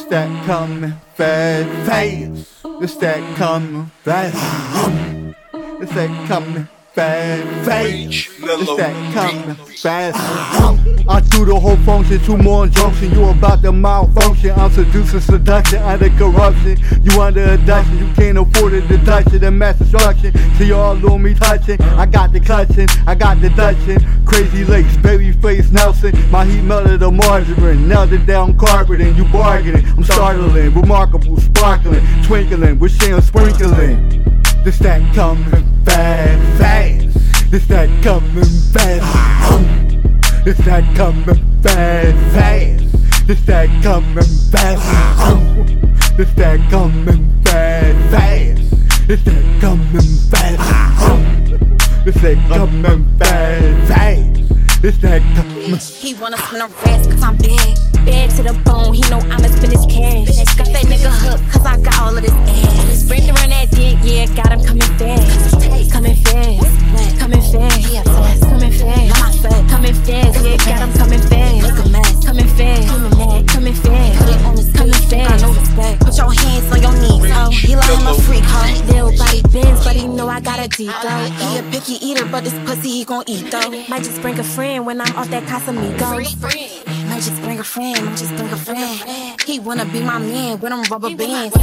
It's that fast. It's that fast. It's that coming fast. It's that coming fast. I do the whole function, two more injunction. You about to malfunction. I'm seducing seduction under corruption. You under abduction, you can't afford the deduction and mass destruction. See all on me touching. I got the clutching, I got the dutching. Crazy lace, baby face Nelson. My heat melted the margarine. Nailed it down carpet and You bargaining, I'm startling, remarkable, sparkling, twinkling, with sham sprinkling. This that coming fast, fast. This that coming fast. This that coming fast, fast. This that coming fast. This that coming fast, fast. This that coming fast. This that coming fast, fast. This that coming. He wanna spin a rest cause I'm big. Bad to the bone, he know I'ma spin his cash. Got that nigga hooked cause I got all of this ass. Sprint around that dick, yeah, got him coming fast. Coming fast, coming fast, coming fast, coming fast, yeah, got him coming fast. Coming fast, coming fast, coming fast. Put it on coming fast. Put your hands on your knees, ho. He like him a freak, ho. But he know I got a deep though. He a picky eater, but this pussy he gon' eat though. Might just bring a friend when I'm off that Casamigo. Might just bring a friend, might just bring a friend. He wanna be my man with them rubber bands.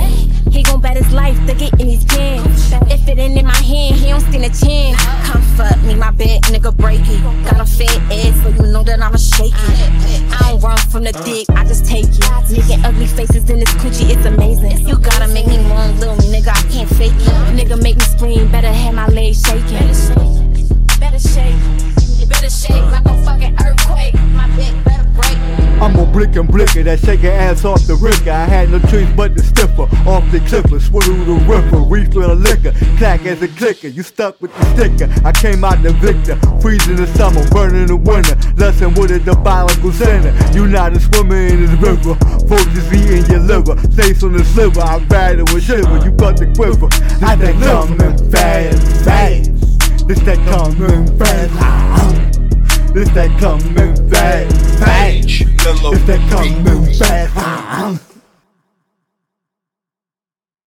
He gon' bet his life to get in his pants. If it ain't in my hand, he don't stand a chance. Come fuck me, my bed, nigga break it. Got a fat ass, so you know that I'ma shake it. I don't run from the dick, I just take it. Making ugly faces in this coochie, it's amazing. You gotta Nigga make me scream, better have my legs shaking. Better shake, better I'm a blick and blicker that shake your ass off the ricker. I had no choice but to stiffer off the clipper, swiddle the ripper, refill the liquor, clack as a clicker. You stuck with the sticker. I came out the victor, freezing the summer, burning the winter. Lesson with a diabolical center. You not a swimmer in this river. Is eating your liver, face on the sliver. I ride it with shiver. You got the quiver. I think coming fast, fast. This that coming fast. This that coming that Beat. coming fast.